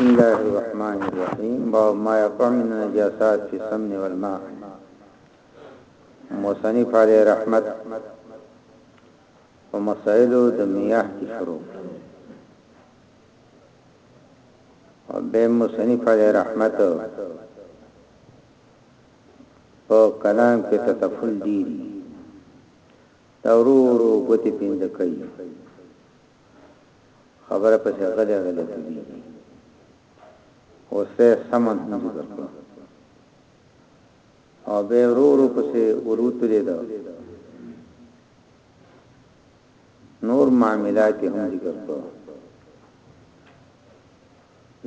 بسم الله الرحمن الرحیم باب ما يقع من النجاسات في السمن والماء مصنف علی رحمت په مسائلو د میاه کې شروع او به مصنف علی رحمت په کلام کې تطفل دي دا ورو ورو ګوتې پینځه کوي خبره پسې غلې غلې کوي اوسه سمن هم ذکر کړو او به ورو ورو پسې وروته دي دا نور معاملات هم ذکر کړو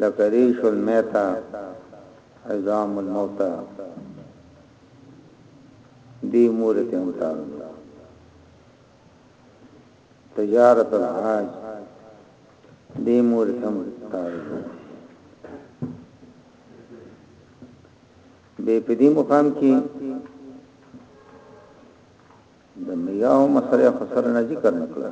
لکه ریش المیته عظام الموتي دی مورې ته هم تاړم تجارت الحاج دی مورې ته هم تاړم به په دې مقام کې د میاو مسله خسر نه ذکر نکړه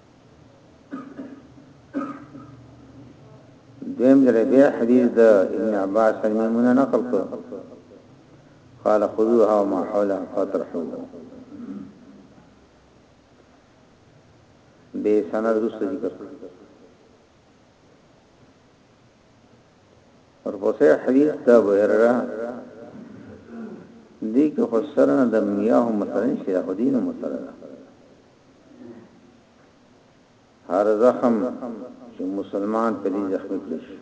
دیم دره بیا حدیث د ابن عباس میمونه نقل کړ قال خذوها وما حولها فاطرحوها به سند رسو ذکر اور پسې حدیث د بهرره دې کې خسرنه د میاه مثلا شیخ دین مثلا هر زخم چې مسلمان په دې زخم کې شي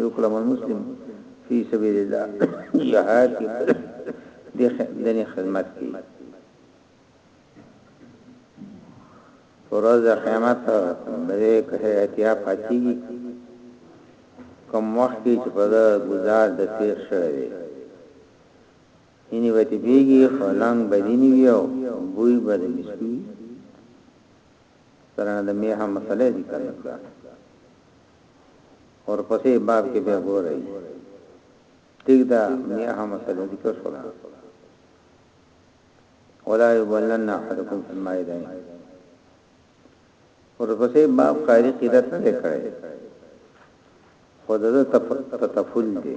یو کلم المسلم فی سبیل الله جهاد کې دني خدمت کوي ورځ قیامت به که احتیا پاتې کوم وخت چې په گزار د تیر شوی ځینې به تپېږي خو لنګ به ځینې وي او بوی به د مسکو وي سره د مې هم مسله ذکر کړه اور پسې باب کې به ګورئ ټیک دا مې هم مسله ذکر شوه ولا يبلن احدكم في الماء دائم اور پسې باب قاری قیدت نه کړي خود د تطفل دی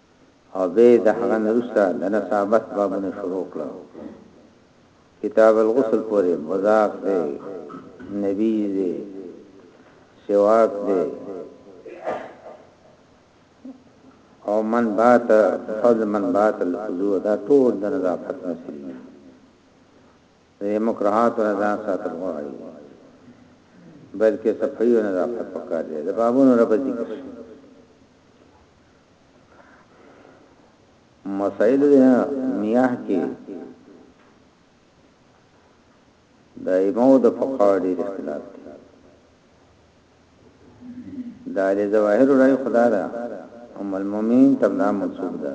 او بیا یې د هغه نه وروسته د نسابت بابونه شروع کړل کتاب الغسل پورې مضاف دی نبی دی سواک دی او من بات فضل من بات الوضوء دا ټول د نظافت مسلې دي مکرهات او نظام ساتل غواړي بلکې صفایي او نظافت پکار دي د بابونو رب ذکر مسائل د میاه کې د ایمو د فقاو ډیر اختلاف دی دا له ظواهر راي خدا دا ام المؤمنین تبنا منصوب ده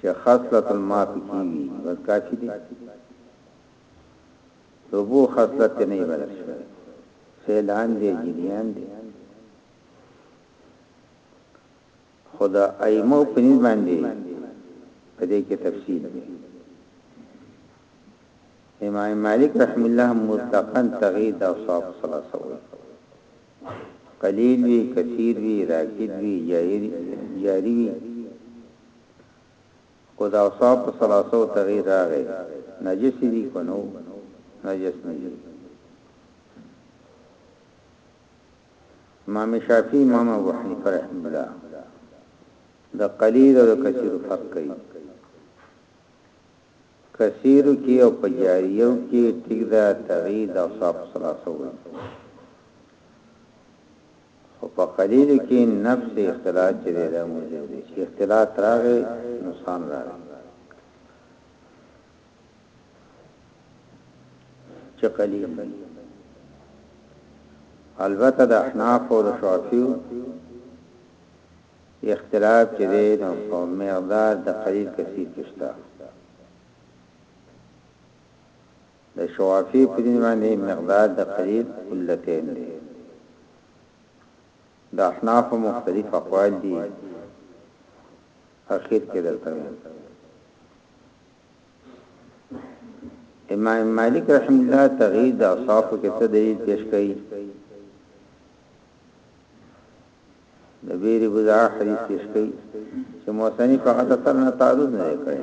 چې خاصه الماء پکې وي بس کافي دي دوبو خاصلت ته نه بدل شوی فعلان دی جریان دی خدا ایمو پنځ باندې په دې کې تفصیل دی امام مالک رحم الله مطلقاً تغییر د اوصاف ثلاثه وي قلیل وی کثیر وی راکد وی جاری وی خو د اوصاف په ثلاثو تغیر راغی نجس دي که نو نجس نه دي امام شافعی امام ابو حنیفه رحم الله د قلیل او کثیر فرق کوي کثیر کې او پجاریو کې ټیک دا تغیید او صاف سلاسو وي خو په قليل کي نفس اختلاط چي دی دا موجب دی چي اختلاط راغی نقصان راغی چي قليل البته د احناف او د شافعي اختلاف چې دی نو په مقدار د قلیل کثیر کې شته د شوافی په دین باندې مقدار د قلیل قلتین دی. د احنافو مختلف اقوال دي اخیر کې درته وایم. امام مالک رحم الله تغییر د اصحاب کې څه دلیل پیش کړي د بیر بوزا حدیث پیش کړي چې موسنی په غته سره نه تعرض نه کړي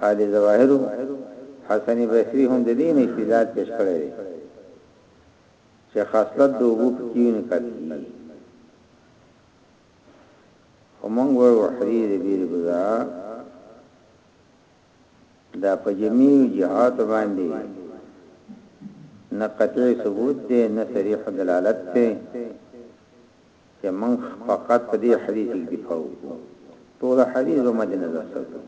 اهل ظواهر حسن بصری هم د دین استدلال پیش کړی دی چې خاصلت د وګو په کیو نه کړی همنګ و حریر بیر بزا دا په جمی جهات باندې نه قطعی ثبوت دی نه صریح دلالت دی چه مونږ فقط په دې حدیث اکتفا وکړو ټول احادیث به مد نظر ساتو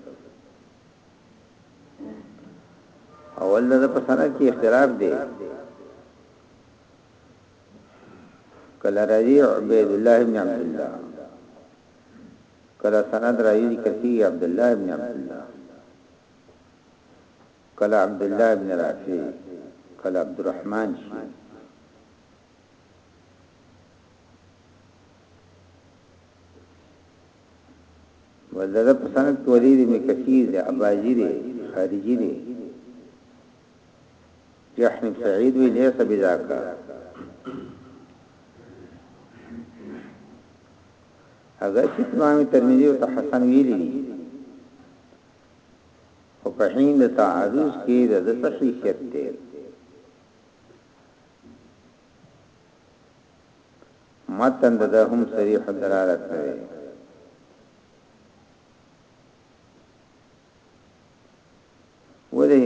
اول د په سند کې اختلاف دی کله رضی عبید الله ابن عبد الله کله سند رضی کثی عبد الله ابن عبد الله کله عبد الله ابن رافع کله عبد الرحمن شي ولدا په سند کې ولید ابن کثیر دی اباجی دی خارجی دی یحن سعید وی لیس بذاکا اگر چې امام ترمذی او حسن ویلی دی او په هین د تعارض کې د صحیحیت دی متن د هم صریح دلالت نه دی ولی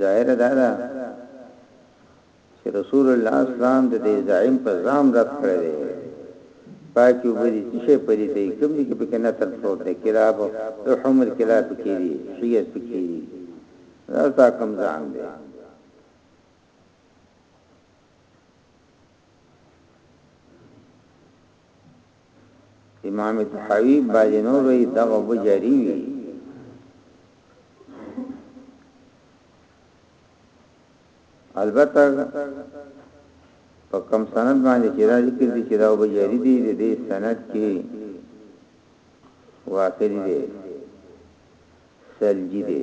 ظاهر دا ده چې رسول الله اسلام د دې زعیم په ځام رد کړی دی پاکي وبري څه په دې ته کوم دي کې په کنه تر څو د کلاب او حمل کلاب کې دي شیعه کې دي دا تا کم ځان دی امام تحوی باندې نور وی دغه بجاری وی البته په کم سند باندې چې راځي کې چې دا بجاری دی د دې سند کې واقع دی سلجی دی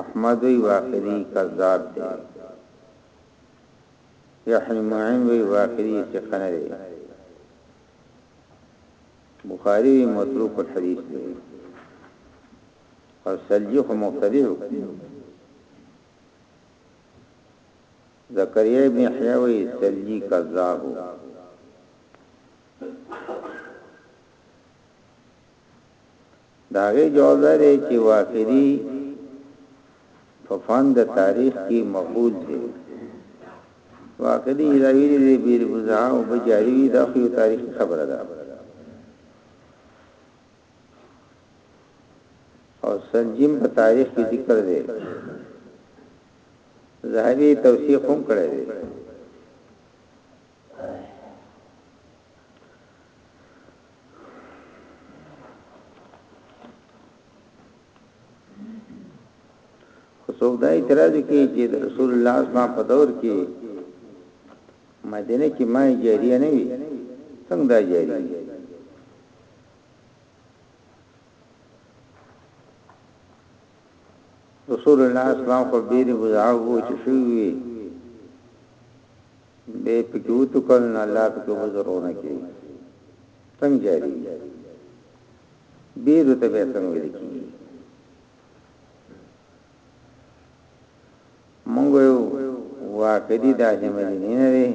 احمد وی واقعی کذاب دی یحیی معین وی واقعی ثقه نه دی بخاری وی متروک الحدیث دی او سلجی خو مختلف زکریا ابن یحیی وی سلجی کذاب د هغې جواب دا دی چې واقدي په فن د تاریخ کې مقبول دی. واقدي دا ویلي دی بیر بزعه او بجاري وي دا خو یو تاریخي خبره ده. او سلجیم په تاریخ کې ذکر دی زهبی توثیق هم کړی دی څوک دا اعتراض کوي چې د رسول الله صلی الله په دور کې مدینه کې مای جاری نه وي څنګه دا جاری رسول الله صلی الله علیه وسلم بیره بزعه چې شوی به پکې وتو کړل نو الله پکې وزرونه کې څنګه جاری بیرو ته به څنګه ویل کی مونږ یو واقعي د مدینه نه دی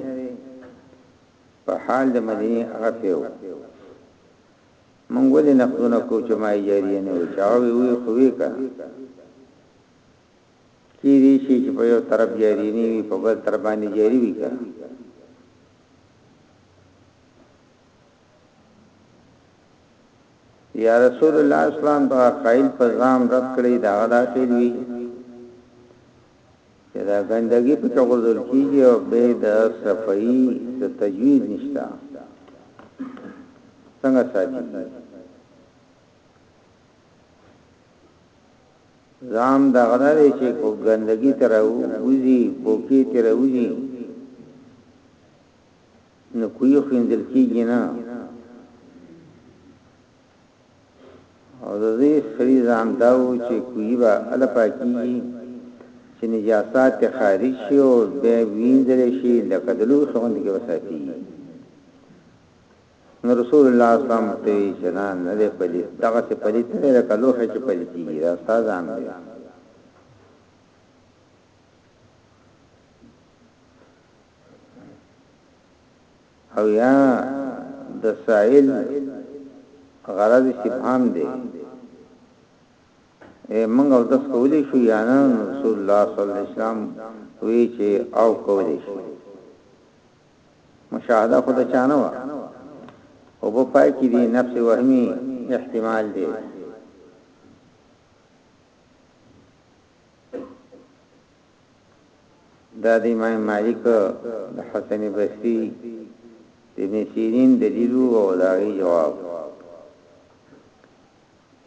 په حال د مدینه هغه پیو مونږ ولې نقدونه کو چې ما یې جاری نه و چاوي وي خوې کا کیدی شی چی په یو طرف جاری نه وی په بل طرف باندی جاری وی که یا رسول الله اسلام دا قائل په ځام رد کړی دا غدا کیدی چې دا ګندګي په چغورځل کیږي او به د صفائی د تجوید نشتا څنګه ساتي ځان د غره دی چی په ګندګی تر وزی پوکی تر وزی نو کوی خیندل کیږی نه او د دې سری ځان داو چې کوی با ال پاکیږي چې نجاسات خارج شي او به وینځل شي لکه دلو خوند کې وساتي نو رسول الله صلی الله علیه وسلم ورته وی چې نه نه دی پلیت دغه څه پلیت نه دی لکه لوښی چې پلیتیږي دا ستا ځان دی او یا د سائل غرض استفهام دی موږ او تاسو کولی شو یا نه رسول الله صلی الله علیه وسلم وی چې او کولی شو مشاهده خو د چانه وه خو په پای کې دی نفس وهمي احتمال دی دا د امام مالک د حسن بصری د ابن سیرین دلیل او داغي جواب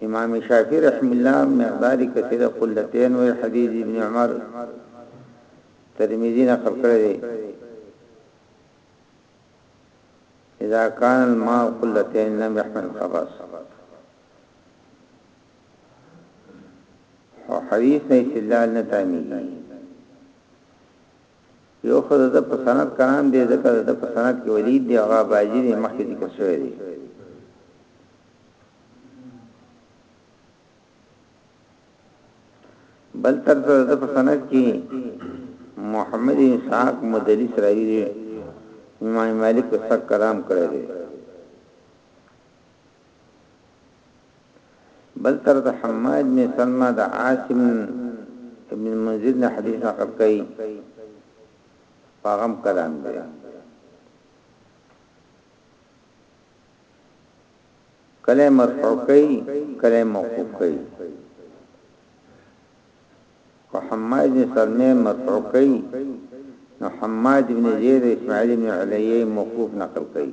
امام شافعی رحمه الله مقدار کثیر قلتین وی حدیث ابن عمر ترمذی نقل کړی دی اذا كان الماء قلتين لم يحمل الخبث او حدیث نه استدلال نه تامیږي یو خدای د پسند کرام دی ځکه د پسند کې ولید دی هغه باجی دی مخکې ذکر شوی دی بل تر د په سند کې محمد اسحاق مدلس راوی دی امام مالک په سر کلام کړی دی بل تر د حماد بن سلمہ د عاصم ابن منذر نه حدیث نقل کړي پاغم کلام دی کله یې مرفوع کوي کله یې موقوف کوي که حماد بن سلمه مرفوع کوي نو حماد بن زید اسماعیل بن علیه موقوف نقل کوي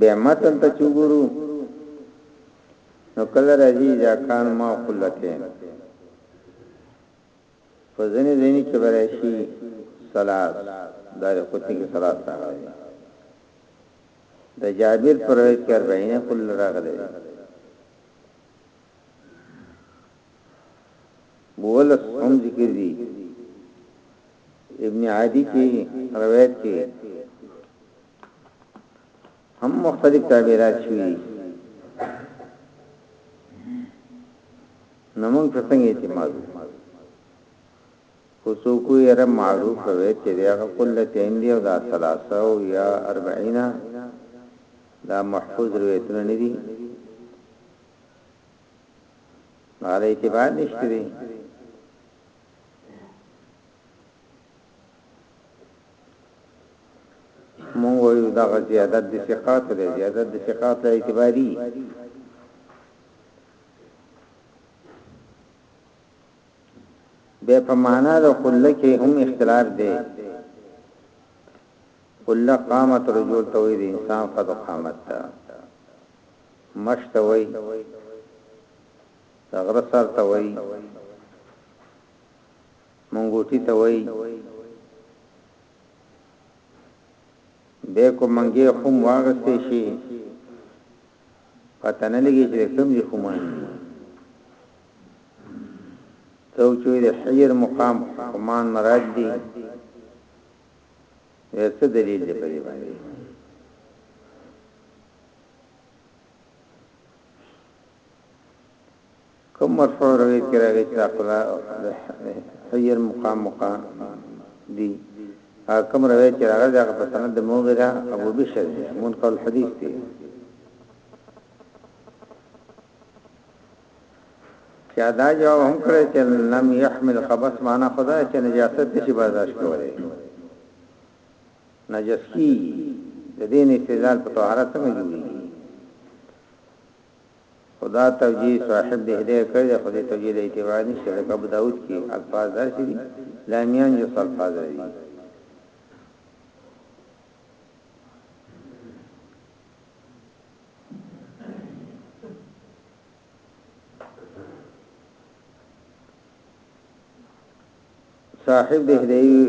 بیا متن ته چې وګورو نو کله راځي اذا کان ما قلته په ځینې ځینې کې براشي سلاس دار قطنی کې سلاس راغلی د جابر پر روایت کې 40 قل راغلی بولس هم ذکر دي ابن عادی کې روایت کې هم مختلف تعبیرات شوي دي نو موږ څنګه اعتماد خو څوک یې رب معروف وي چې هغه قلتین دی او دا ثلاثه او یا 40 دا محفوظ روایتونه نه دي هغه اعتبار نشته مونږ وایو دغه زیادت د ثقات دی زیادت د ثقات له اعتباري به په معنا د کله کې هم اختلاف دی کله قامت رجل توي د انسان قد قامت تا مشتوي تغرسر توي منګوټی ته وایی بیک و منګی خوم واغستی شی پته نه لګی چی کم زی خومانی دی څوک چې د حجر مقام خمان مراد دي څه دلیل دی په دې باندې کوم مرفوع روایت کې راغلي چې عقلا حیر مقام مقام دي کوم روایت چې راغلي دا په سند د موغرا ابو بشر دي منقل حدیث دي چې ادا جواب هم کړی چې لم يحمل خبث معنا خدا چې نجاست شي برداشت کوي نجس کی د دین استدلال په طهارت څنګه جوړیږي خو دا توجیه صاحب دهدایه کړی ده خو دې توجیه له اعتبار نشته ځکه ابوداود کښې الفاظ داسې دي لامیان جوس الفاظ راځي. صاحب دهديو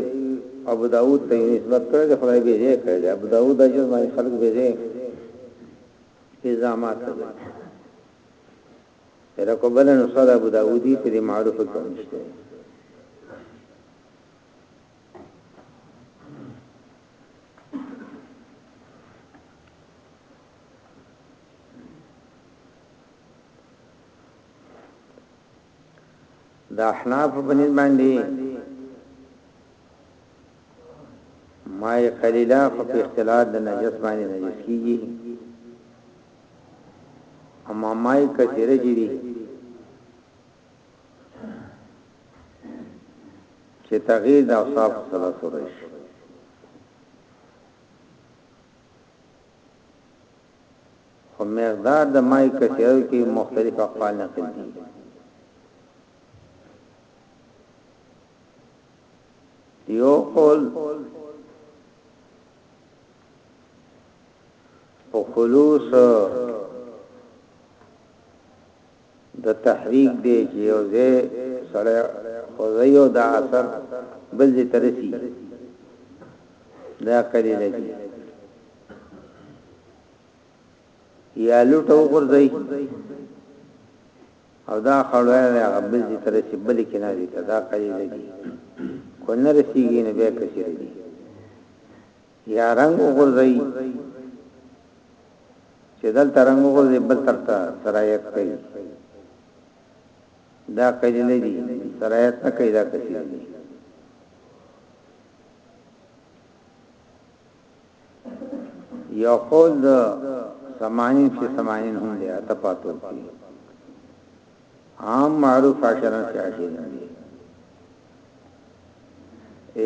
ابوداود ته يو نسبت کړی دی خدای بې ځايه کړی دی ابوداود اجر باندې خلک بې ځايه الزامات لګوي دا کو بل نو صدا ابوداودي په دې معروف کې نشته د احنافو په نسبت باندې ماء قلیلا خو په اختلاط د نجس باندې نجس کیږي اما ماء کثیره جری چې تغییر د اوصاف سره سره شي خو مقدار د ماء کثیرو کې مختلف اقوال نقل دي یو قول او خلوص د تحریک دی چې یو ځای سړی خوځوي او دا اثر بل ځای ته رسي دا قلیله دي یا لوټه وغورځي او دا خړوی دی هغه بل ځای ته رسي بل کې نه دي دا قلیله دي کو نه رسیږي نه به کثیر دي یا رنگ وغورځي چې دلته رنگ وغورځي بل ترته سرایت کوي دا کړي نه دي سرایت نه کوي دا کسي دي یو قول د 80 فی 80 هم دی اته پاتو کی عام معروف عشرن فی عشرن دی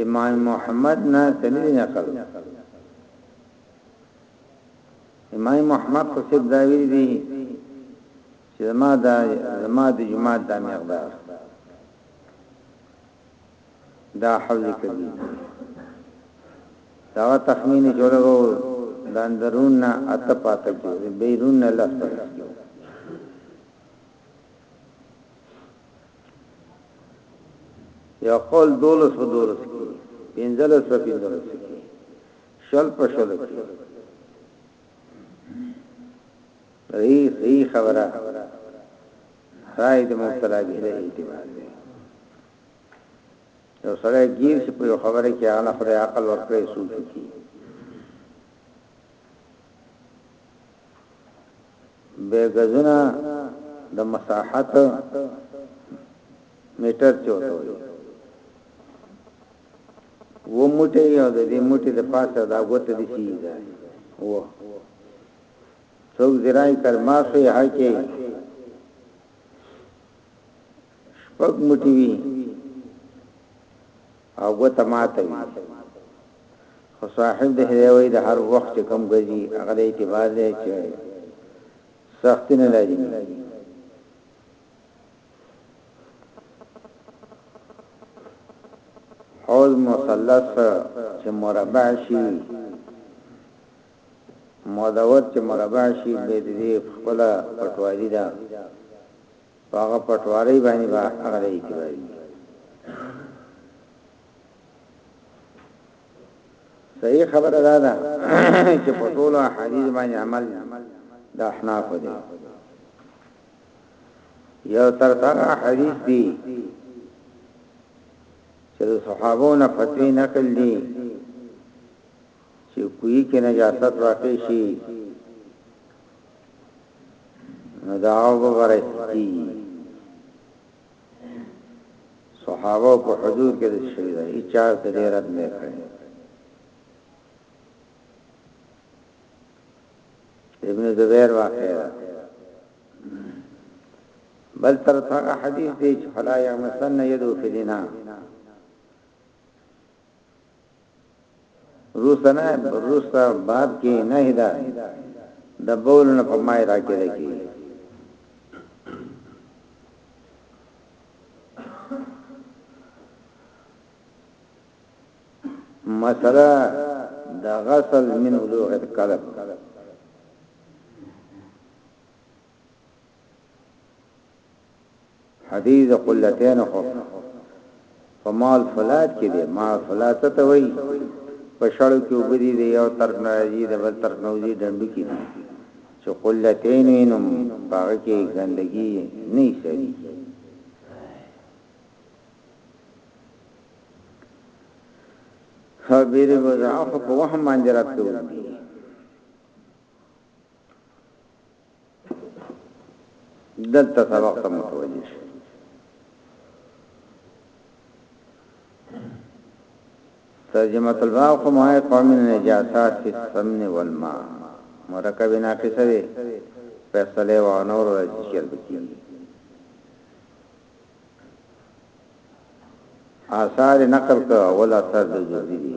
امام محمد نه سنید نقل امام محمد خو سب دا ویل دي چې ما دا ما د جمعه د مقدار دا حول کوي دا تخمین جوړو د اندرون نه اته پاتې بیرون نه لفظ یو قول دولس په دولس کې پنځلس په پنځلس کې شل په شل کې ری ری خبره رائے د مبتلا به له اعتبار دی یو سره گیر چې په خبره کې هغه خدای عقل ورکړي سوچ کی به غزونه د مساحت میټر چوته وي و موټي او د دې موټي د پاسه دا غوته دي شي دا و څوک زراعي کرما سو یا کې شپږ موټي وي او غوته ماته وي خو صاحب دهلې وایي د هر وخت چې کوم ګرځي هغه د اعتبار دی چې سختي نه لازمي حوض مثلث چې مربع شي مدور چې مربع شي به دې خپل پټواري ده هغه پټواري باندې به هغه اعتباري صحیح خبره ده دا چې په ټول حدیث باندې عمل د احناف دی یو تر هغه حدیث دی چې صحابو نه فتوی نقل دي چې کوی کې نجاست واقع شي نو دا او برستی صحابه په حضور کې د شهید ای چا ته دې رد نه کړي ابن زبیر واقع ده بل تر هغه حدیث دی چې فلا یمسن یدو فی دینا روسنه روسا باب کې نه هدا د بول نه په مای راکې ده کې مسله د غسل من وضوء القلب حدیث د قلتین خو په مال فلات کې دی ما فلات ته وای په شړو کې وبدي دی یو تر ناجی د بل تر نوځي ډندو کې دی چې قلتین وینم پاګه کې ګندګي نه سړي خبرې وځه خو په وهم باندې راتلو دلته سبق ته متوجه شي ترجمه الباب خو ما قوم النجاسات فی السمن والماء مرکب ناقصه دی فیصله و نور راځي شر بکی آثار نقل کا اول اثر د جوړی دی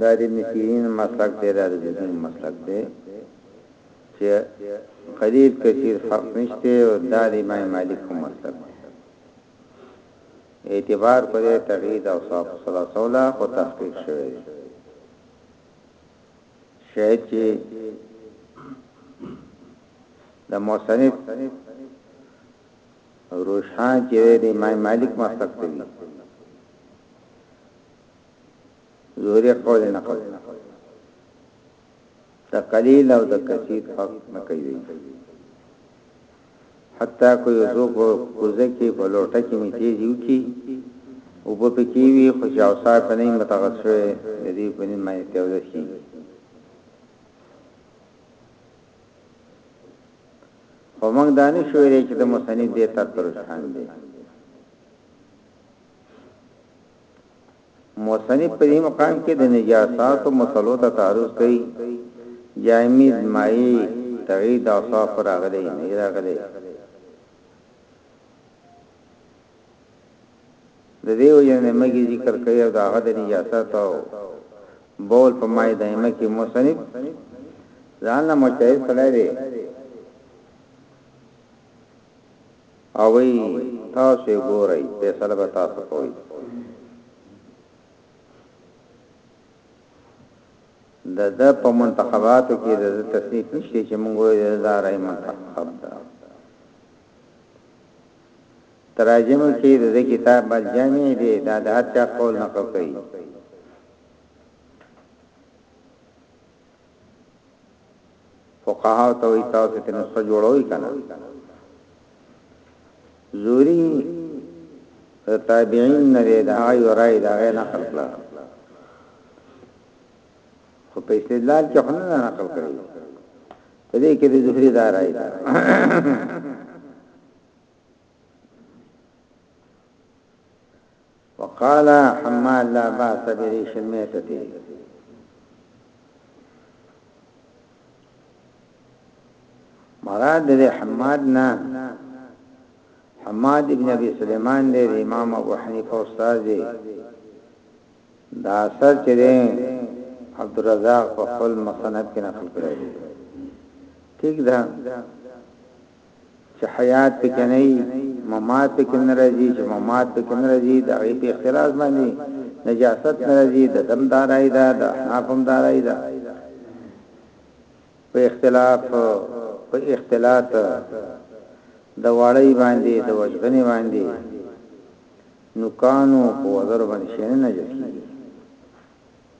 دا د ابن سیرین مسلک دی، دا د جهني مسلک دی چې قلیل کثیر فرق نشته او دا د امام مالک هم مسلک دی. اعتبار په دې تقیید اوصاف الثلاثه له خو تحقیق شوی دی. شاید چې د مصنف روشان چې د امام مالک مسلک دی زوري قول نه قول د قلیل او د کثیر فرق نه کوي حتی کو یو څوک کوزه کې په لوټه کې می تیز یو کی او په پکې وی خو چې او صاحب نه متغسوي د دې په نیم باندې تیوځي کی خو موږ دانه شوې چې د مصنف دې تر تر شان دي مصنف په دې مقام کې د نجاساتو مسلو ته تعرض کوي جامد مایع تغید اوصاف راغلي نه راغلي د دې وجنه مګي ذکر کوي او دا غد نجاسات او بول په مای دایمه کې مصنف ځان له مجتهد سره دی اوي تاسو يې ګورئ فيصله به تاسو کوئ دده په منتخباتو کې د تصنيف نشته چې موږ وې د دارای منتخب ده تراجم کې د کتاب بل جامع دی دا د هر چا قول نه کوي فقهاو ته وي تاسو ته نسخه جوړوي کنه زوري تابعین نه دی دا یو رائے دا غي نقل کړه خو په استدلال کې خو نه نقل کړی په دې کې د زهري دا رائے ده وقال حمال لا باس بريش الميتتي مراد دې حماد نه حماد ابن ابي سليمان دې امام ابو حنيفه استاد دې دا اثر چې دې عبد الرزاق په خپل مصنف کې نقل کړی دی ٹھیک ده چې حيات په کې نه وي ممات په کې نه راځي چې ممات په کې نه راځي د هغې په اختلاس باندې نجاست نه راځي د دم دارای ده د احناف هم دارای ده په اختلاف په اختلاط د واړی باندې د وجبنې باندې نو کانو په وزر باندې شنه نجس کیږي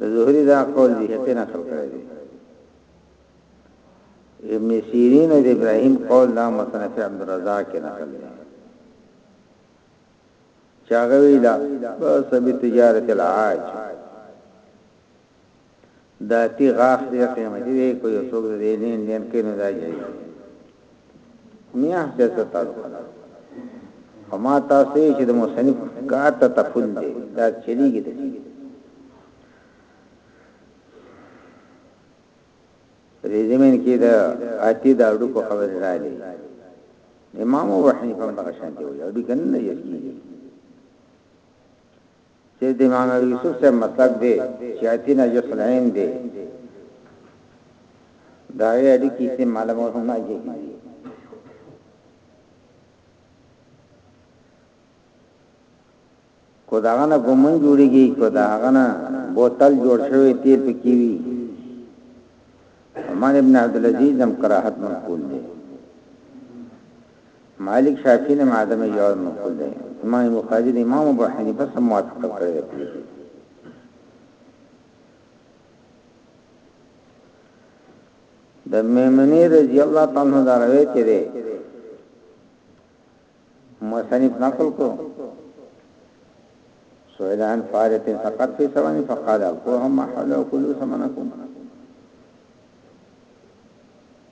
د زهري دا قول بیهقی نقل کړی دی ابن سیرین او ابراهیم قول دا مصنف عبدالرزاق کې نقل دی چاغه ویلا بس به تجارت العاج داتی غاخ دې قیمتي وي کوی څوک دې لین لین کینو دا جاي میا حجت تاسو کنه اما تاسو چې د مصنف کار ته تفول دی دا چلیږي دی ریزمن کې دا اتی دا اډو کو خبر را لې امام ابو حنیفه هم دغه شان دی اډو کنه نه یسکی چي د محمد يوسف صاحب مسلک دی چي اتي نجس العين دی د هغې اړيکي اسم معلومول هم ناجيز دي کو دا غنه ګومن جوړيږي کو دا غنه بوتل جوړ شوی تیر پکې وي عمر ابن عبد العزيز هم کراهت منقول دي مالک شافعی نه عدم جواز منقول دی امام بخاری د امام ابو حنیفه سره موافقت کړی دی پرې شي د میمنی رضی الله تعالی عنہ دا روایت دی مصنف نقل کو سویدان فارت سقط فی سوانی فقال اقوهم حلو کلو سمنکم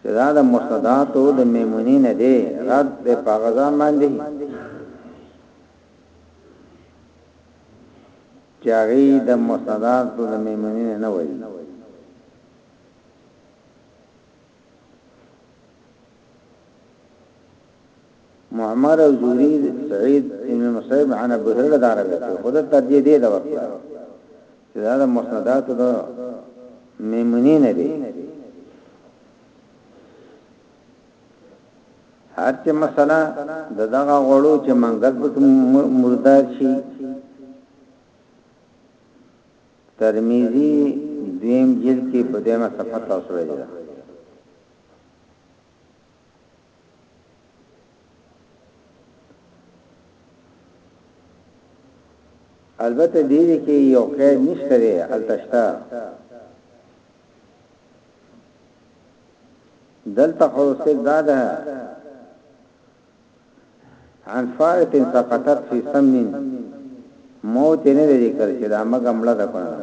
چې دا د مسنداتو د میمونی نه دی رد دی په هغه ځان باندې چې هغه د مسنداتو د میمونی نه وایي معمر او زهري سعيد ابن مصيب عن ابو هريره دا روایت دی خود ترجیح دی دا ورته چې دا د مسندات د میمونی نه دی هر چې مثلا د دغه غړو چې منګل په مردار شي ترمذی دویم جلد کې په دمه صفحه تاسو راځي البته دې دې کې یو قید نشته دی التشتا دلته خو څه داده عن فائت سقطت فی سمن موت نه ذکر چې دا مګم لده کنه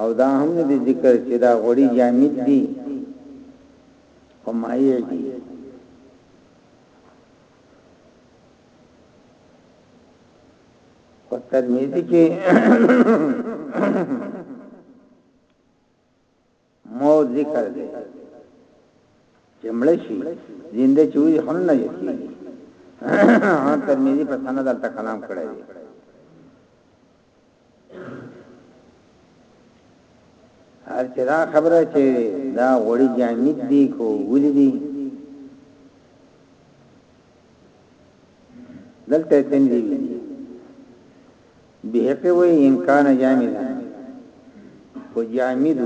او دا هم نه دي ذکر چې دا غوړي جامد دي او مایع دي په ترمذی کې مو ذکر دی چې مړ شي زنده چوي هم نه یي ترمذی په سند دلته کلام کړی دی هر چې دا خبره چې دا غوړي جامد دي کو ولې دي دلته تنظیم به هغه وې امکان جامد کو جامد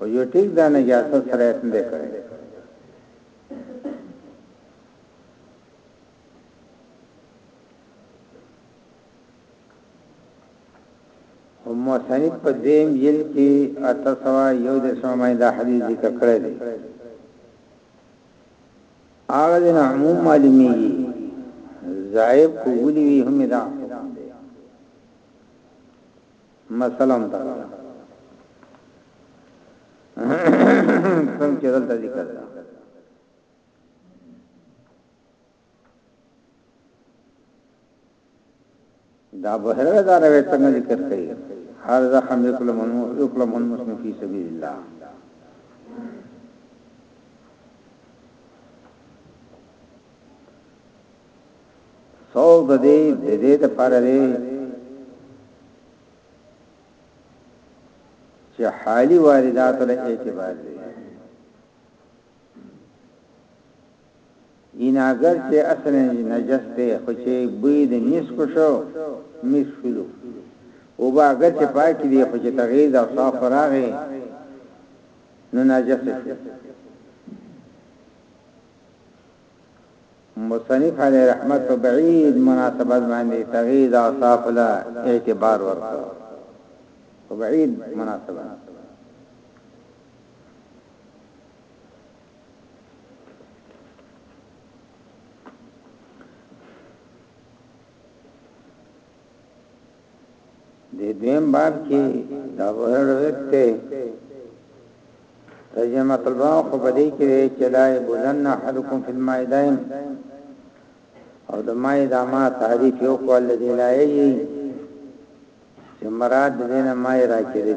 او یو ټیک دا نه جاسو سره اتنده کړی هم مصنف په دیم یل کې اته سوا یو د سمای دا حدیث ذکر کړی دی هغه د عموم معلومی زائب کولی وی هم دا مثلا دا څنګه چې دلته ذکر ده دا بهره دا روایت څنګه ذکر کړي هر زخم یکلم یکلم المسلم فی سبیل الله سو د دې د دې د پاره دی چې حالي واردات له اعتبار دی ایناګر چې اصل نجس دی خو چې بوی د میس کو شو میس شلو او با اگر چې پاک دی خو چې تغییر د اوصاف راغی نو نجس شو مصنف علی رحمت په بعید مناسبت باندې تغییر د اوصاف له اعتبار ورکړ په بعید مناسبت د دیم باب کې دا وروت ته ترجمه طلبه خو بدې کې چې لا بولن حدکم فی المائدین او د مای دا ما تعریف یو کول دی لایي چې مراد دینه مای راکړي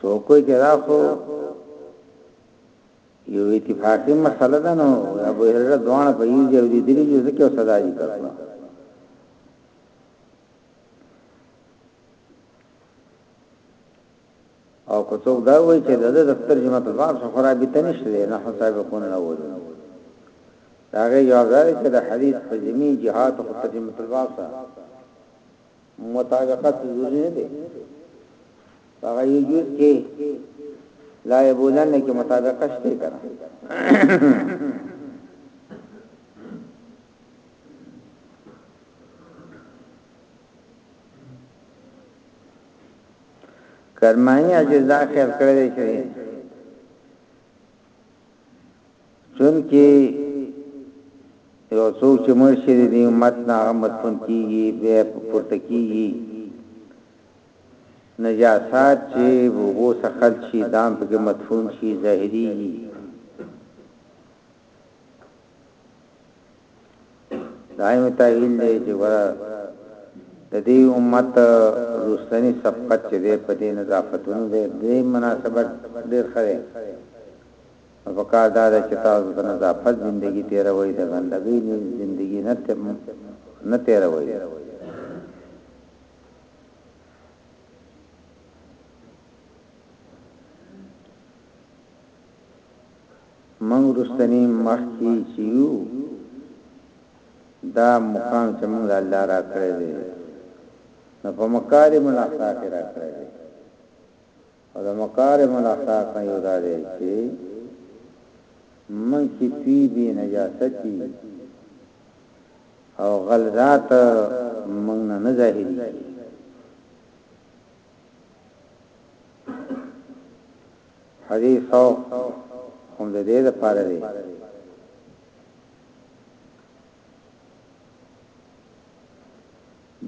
سوکوی چې راخو یو اتفاقی مسله ده نو ابو هرره دوانه په یوه ځای دی درې یو ځکه صدا دي کړو او که څوک دا وایي چې د دفتر جماعت الباب څخه خرابې تنشته دی نه حساب کو نه وایي دا غي جواب دی چې د حدیث په جمی جهاد خو ترجمه الباب سره مطابقت ضروری نه دی هغه یو جز کې لا یبولن کې مطابقت شته کنه کرمانی اجزا خیر کړی شوی چونکه یو څوک چې مړ شي د امت نه هغه مدفون کیږي بیا پورته کیږي نجاسات چې وګو سخل شي دام پکې مدفون شي ظاهري دایم تعین دی چې ورا د دې امت رسنی سبقت چې په دې نظافتونو دې مناسبت ډېر خره نو پکار دا ده چې تاسو د نظافت زندګي تېروئ، د ګندګۍ زندګي نه تېروئ. موږ رستني مخکې چې یو دا مقام چې موږ الله را کړی دی نو په مکارم الاخلاق را کړی دی او د مکارم الاخلاق نه یو دا دی چی موږ کی طیبی نجاستی او غلظات موږ نه نه ظاهریږي حدیث او هم د دې لپاره دی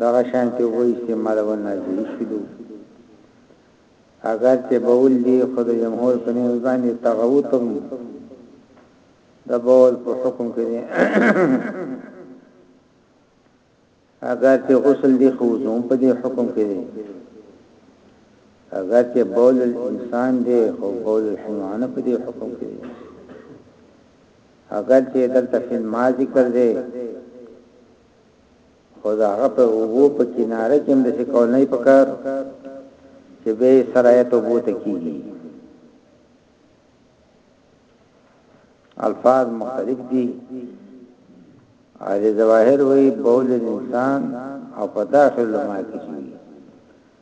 دغه شانتې اوبه استعمالول ناجایز شدو اګر چې بول دي خو د جمهور په نوم باندې تغوط هم د بول په حکم کې دي اګر چې غسل دي خو زوم په دې حکم کې دي اګر چې بول الانسان دي خو بول الحيوان په دې حکم کې دي اګر چې دلته فن ما ذکر دي خو د هغه په اوبو په کناره کې هم د څه کول نه پکار چې به سرایت اوبو ته کیږي الفاظ مختلف دي اهل ظواهر وی بول الانسان او په داخل لما کې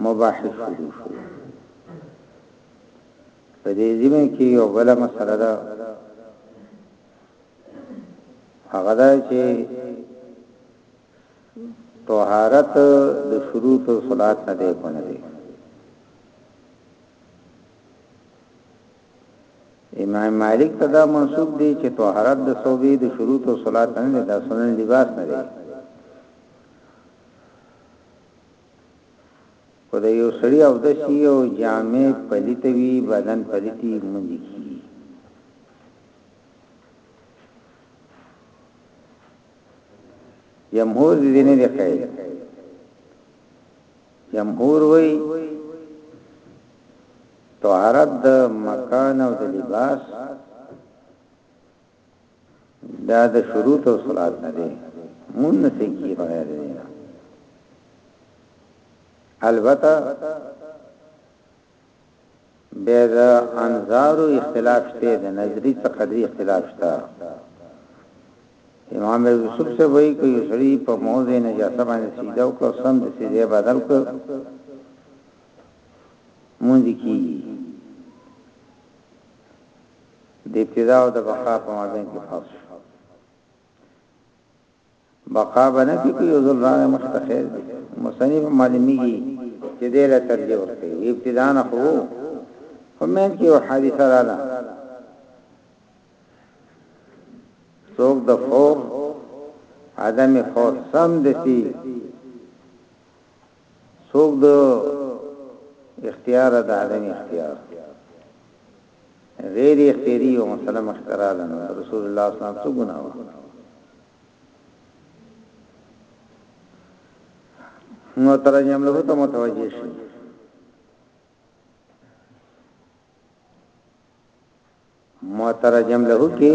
مباحث شروع شو په دې ځینې کې یو بل مسله ده هغه دا چې طهارت د شروط او صلات نه دی کنه دی امام مالک تدا منسوب دی چې طهارت د صوبې د شروط او صلات نه دی دا سنن لباس نه دی که د یو سړي اودس وي او جامې پلیته وي بدن پلیت وي لمونځ یې کېږي جمهور د دې نه دی قید جمهور وایي طهارت د مکان او د لباس دا د شروط او صلات نه دی مون نسی کی بغیر دینا البته به د انظارو اختلاف شته د نظری څخه دی اختلاف شته امام یوسف سے وای کوي سړی په موضع نجاسه باندې سیده او کړو سم د سیده بدل کړ مونږ کی د ابتدا او د بقا په مابین کې پات شو بقا باندې کې یو ځل راغی مخته خیر دی مصنف معلومیږي چې دې له ترجیح ورته ابتدا نه خو فمن کې یو حادثه رااله څوک د فور عدم فور سم دسی څوک د اختیار د عدم اختیار غیر اختیاري یوه مسله مخ ته راغله نو د رسول الله صلی الله علیه وسلم څه ګناه وه نو ترجم له ته متوجه شي مترجم له کې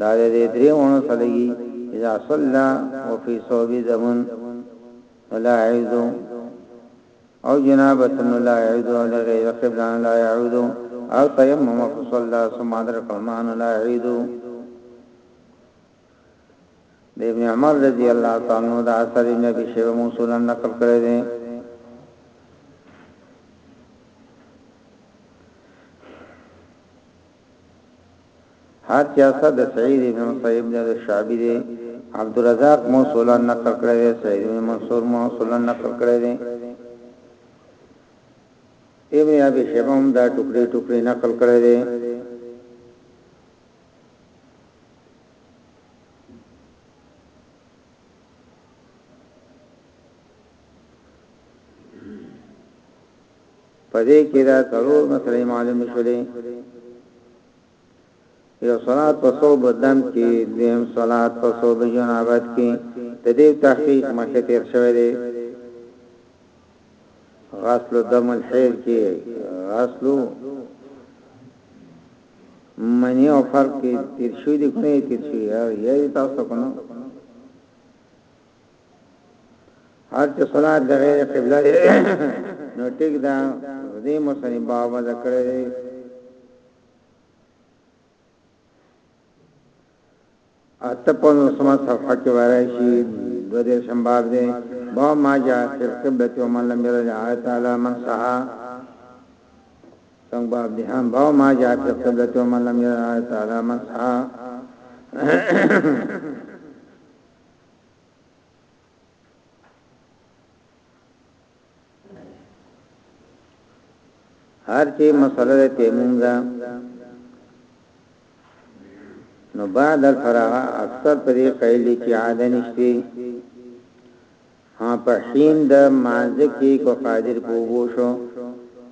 دا د دې درې ونو سلګي اذا صلى وفي صوب زمن لا يعود او جنابت لا يعود لغير قبلان لا يعود او تيمم فصلى ثم ادرك الماء لا يعود د ابن عمر رضی الله تعالی عنہ دا اثر نبی شیبه موصولا نقل کړی دی هر سیاست د سعید ابن مسیب نه د شعبی دی عبد الرزاق موصولا نقل کړی دی سعید ابن منصور موصولا نقل کړی دی ابن ابي شيبه هم دا ټوکړي ټوکړي نقل کړی دی په دې کې دا څلور مسلې معلومې شولې یو صلات په صوب دم کې دیم صلات په صوب جنابت کې د دې تحقیق مخه تیر شوی دی غسل دم الحیض کې غسل منی او فرق کې تیر شوی دی کنه تیر شوی یا تاسو کنه هر چې صلات د غیر قبله دی نو ټیک دا دې مصنف بابا ذکر دی اته په نو سمات صفحه کې ورای شي دو دې سمباب دی با ما جاء فی القبلة ومن لم يرد آیت تعالی من صحا څنګه باب دی هم با ما جاء فی القبلة ومن لم يرد آیت تعالی من صحا هر چې مسله ده تیمم ده نو بعد الفراغ اکثر پر دې قیل دي چې عاده نشته ها په حین د مانځ کې کو قادر بوبو شو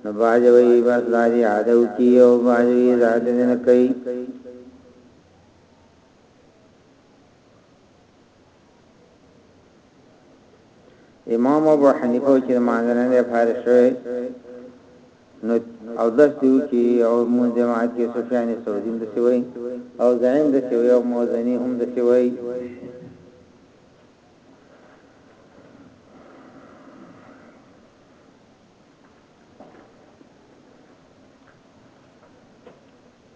نو باج وی بس لاري عاده کی او باج وی زاد نه کوي امام ابو حنیفه چې مانځنه نه فارغ شوی نو او داس دیو کې او مون جماعت کې سفیان ثوری د سوی او زعیم د سوی او موزنی هم د سوی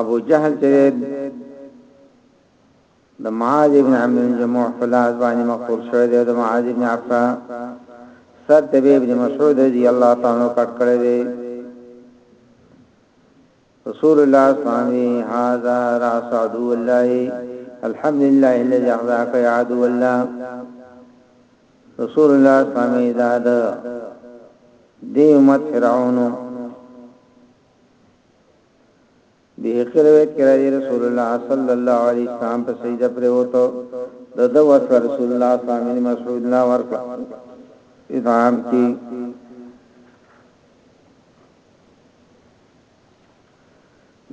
ابو جهل چې د معاذ ابن عمرو بن جموح په لاس باندې مقتول شو دی د معاذ ابن عفا سر د ابن مسعود رضی الله تعالی عنہ کټ کړی دی رسول الله صلی الله علیه وسلم هاذا راس عدو الله الحمد لله الذي اخذاك يا عدو الله رسول الله صلی الله علیه وسلم دا د دې امت فرعون بیهقی روایت کې راځي رسول الله صلی الله علیه وسلم په سجده پریوتو د د ورکړه رسول الله صلی الله علیه مسعود لا ورکړه اذام کې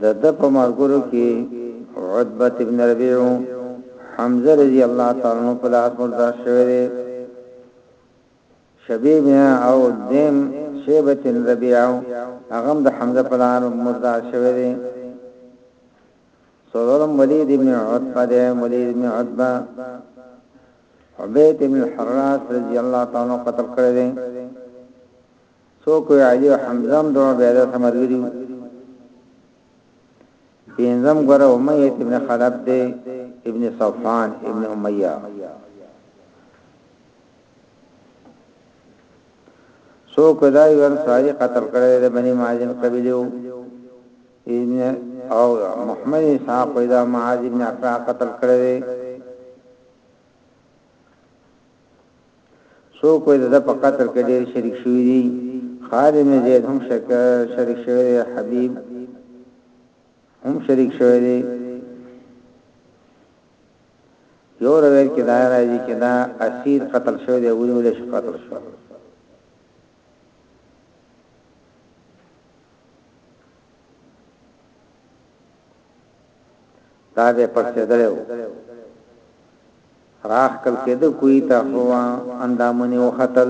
د د په مرګورو کې عتبه ابن ربيعه حمزه رضی الله تعالی عنہ په لاس مردا شوی دی شبیب نه او دویم شیبه بن ربیعه وو هغه هم د حمزه پلار مردار شوی دی څلورم ولید بن عتبه دی ولید بن عتبه عبید بن حراس رضی الله تعالی عنہ قتل کړی دی څوک وی علی او حمزه هم دوه بیره سمرګری پینځم ګره امیه ابن خلف دی ابن صفان ابن امیه سو کدا یو انصاری قتل کړی د بنی مازن قبیله ابن او محمد صاحب پیدا معاذ ابن عفرا قتل کړی سو کوی د په قتل کې ډیر شریک شوی دی خالد بن زید هم شریک شوی دی حبیب هم شریک شوی دی یو روایت کې دا راځي چې دا اسیر قتل شوی دی ولې ولې شو قتل شو دا به پرسه درو راخ کل کې د کوی ته هوا اندامونه وختل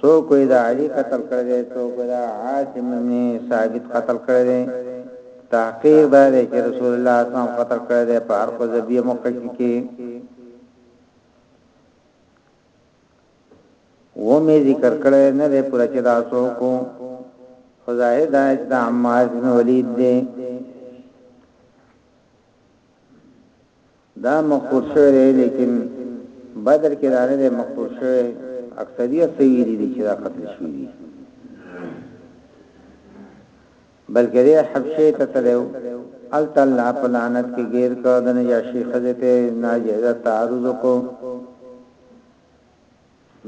څوک وی د علی قتل کړی دی څوک وی د عاصم ابن ثابت قتل کړی دی تحقیق دا دی چې رسول الله صلی الله علیه وسلم قتل کړی دی په ارخو زبیه مکه کې و مې ذکر کړی نه دی پر چې دا څوک خدای دا چې د عمار بن ولید دی دا مقبول شوی دی لیکن بدر کې دا نه دی مقبول شوی اکثریت څه ویلي دي چې دا قتل شوی دی بلکې د حبشه ته تلو ال تعالی په لعنت کې غیر کو د نجاشي خزه ته ناجیزه تعرض کو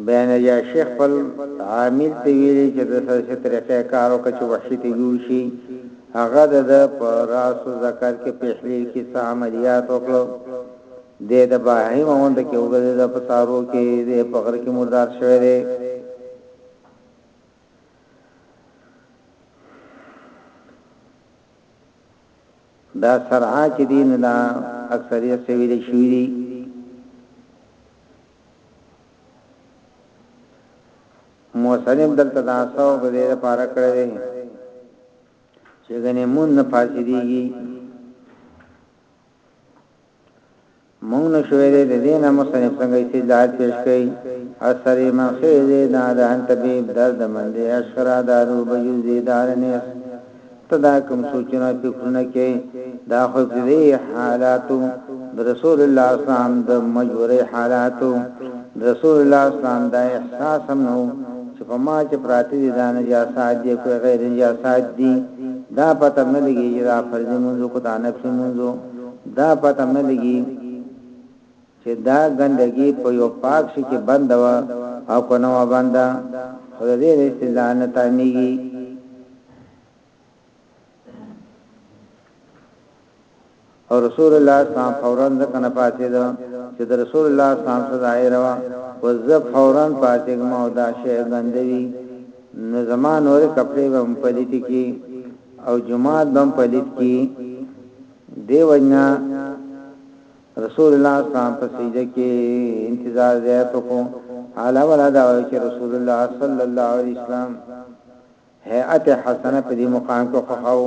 بیا نجاشي خپل عامل ته ویلي چې د سره څه طریقه کار وکړه چې وحشي ته جوړ شي، هغه د ده په راس و ذکر کې په احلیل کې څه عملیات وکړل، دی د باهي په غونډه کې وګرځیده، په سارو کې دی په غره کې مردار شوی دی. دا سرعه چې دی نو دا اکثریت څه ویلي شوي دي. موسلم دلته دا سو په دې لپاره کړی دی چې غنې مون نه فاسديږي مونږ نه شوې دې دې نه موسلم څنګه استدلال پیش کړي اثر مخې دې نه ده ان طبيب درد مندي اشرا دارو بجو زیدار نه ته دا کوم سوچونه فکرونه کې دا خو ابتدایي حالاتو رسول الله اسلام د مجبوري حالاتو رسول الله اسلام دا احساس هم نو چې په ما چې پراتی دي دا نجاسات دي په غیر نجاسات دي دا پته نه لګي چې دا فرضي منځو کو دا نفلي منځو دا پته نه لګي چې دا ګندګي په یو پاک شي کې بنده وه او که نه وه بنده، خو د دې له استدلال نه تامېږي. او رسول الله صلی الله علیه وسلم فورا ځکه نه پاڅېده چې د رسول الله صلی الله علیه وسلم سزا یې روا و، زه فورا پاڅېږم او دا شی ګنده وي، نو زما نورې کپړې به هم پلیتې کړي او جومات به هم پلیت کړي، دې وجې نه رسول الله صلی الله علیه وسلم په سجده کې انتظار زیات کو اعلی ولا دا وایي چې رسول الله صلی الله علیه وسلم هيئت حسنه په دې مقام کې خوښاو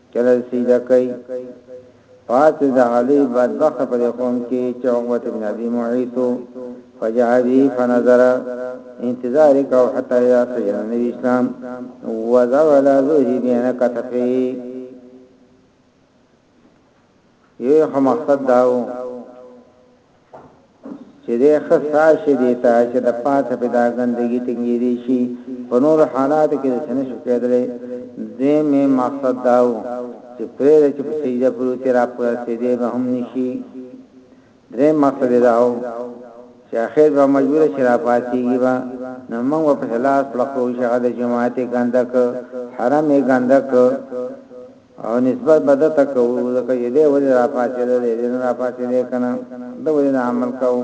کله سیده کوي پاتې د علي بدبخت په قوم کې چې عقبه ابن ابي معيط فجعبي فنظر انتظار کو حتی یا سجن نبی اسلام وزول ذوهی بین کتفی یو یې خو مقصد دا و چې دې خصا شي دې ته چې د پاسه په دا ګندګي ټینګې دي شي په نور حالات کې د سنې شو کېدلې دې مې مقصد دا و چې پرې چې په سجده پروت را پرسې دې به هم نشي دریم مقصد دا و چې اخر به مجبور شي را پاتېږي به نو موږ په خلاص لکو چې هغه د جماعت ګندک حرم ګندک او نسبت بده تکو ځکه چې دې ولې را پاتې ده دې نه را پاتې ده کنه دا ولې عمل کوو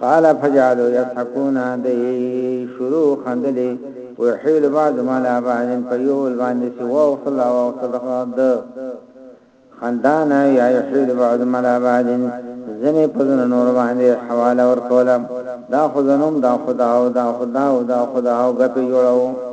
قال فجعلوا يضحكون دی شروع خندلې ويحيل بعض ما لا بعض په یو ول باندې سی واو صلی الله وصدق د خندان یا يحيل بعض ما لا بعض زنه په زنه نور باندې حواله ور کوله دا خدانوم دا خدا او دا خدا او دا خدا او غپ جوړاو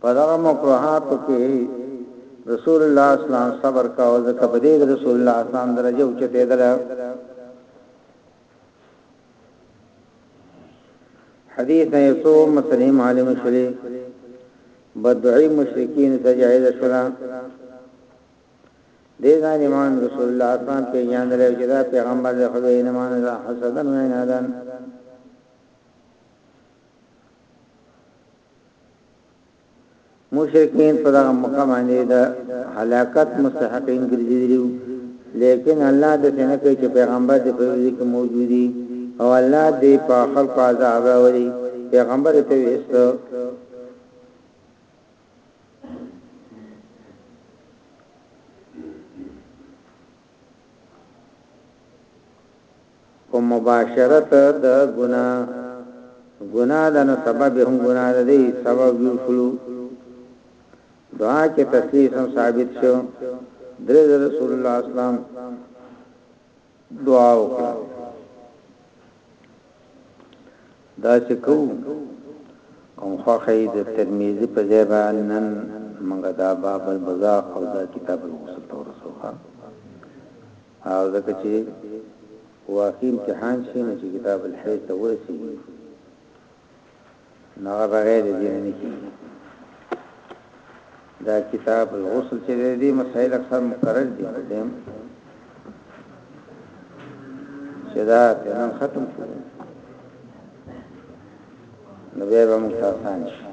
په دغه مکروهاتو کې رسول الله اسلام صبر کاوه ځکه په دې رسول الله اسلام درجه اوچته ده حدیث نه یو مسلم عالم شلی بدعی مشرکین ته جایز شولا دې ظالمان رسول الله اسلام په یان لري چې دا پیغمبر له خدای نه مان را حسدن وین هدن مشرکین په دغه مقام باندې د هلاکت مستحقین ګرځیدلی لیکن الله د څنګه کوي چې پیغمبر دې په دې کې موجودي او الله دې په خلق عذاب راولي پیغمبر ته وېستو په مباشرت د ګنا ګنا د نو سبب هم ګنا ده دی سبب یو شلو دعا کې تسلیث هم ثابت شو درې رسول الله اسلام دعا وکړه دا چې کو کوم خوخه د ترمذی په ځای باندې نن موږ دا باب البزا او دا کتاب الغسل تور سوخه او ځکه چې واقعي امتحان شي نو چې کتاب الحیض ته ورسیږي نو هغه بغیر د دین نه کیږي دا کتاب الغسل چې دې مسائل اکثر مقرر دي دیم چې دا تنن ختم شو نو بیا به موږ آسان شي